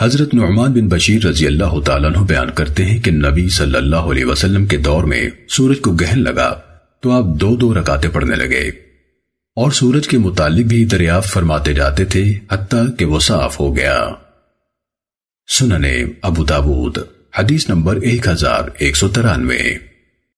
حضرت نعمان بن بشیر رضی اللہ تعالیٰ عنہ بیان کرتے ہیں کہ نبی صلی اللہ علیہ وسلم کے دور میں سورج کو گہن لگا تو آپ دو دو رکاتے پڑھنے لگے۔ اور سورج کے متعلق بھی دریافت فرماتے جاتے تھے حتیٰ کہ وہ صاف ہو گیا۔ سننے ابو داود، حدیث نمبر ایک ہزار ایک سو ترانوے۔